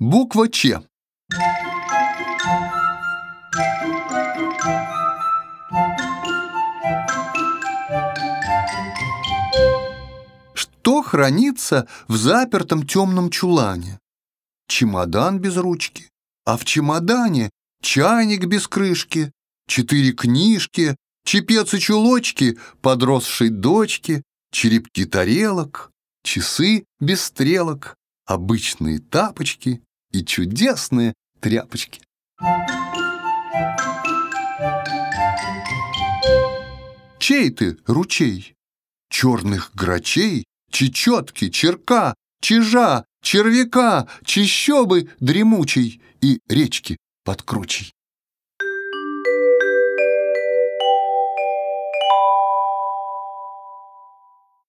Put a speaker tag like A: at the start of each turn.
A: Буква Ч. Что хранится в запертом темном чулане? Чемодан без ручки, а в чемодане чайник без крышки, четыре книжки, чепец и чулочки подросшей дочки, черепки тарелок, часы без стрелок, обычные тапочки и чудесные тряпочки. Чей ты, ручей? Черных грачей, чечетки, черка, чижа, червяка, чищобы дремучей и речки под кручей.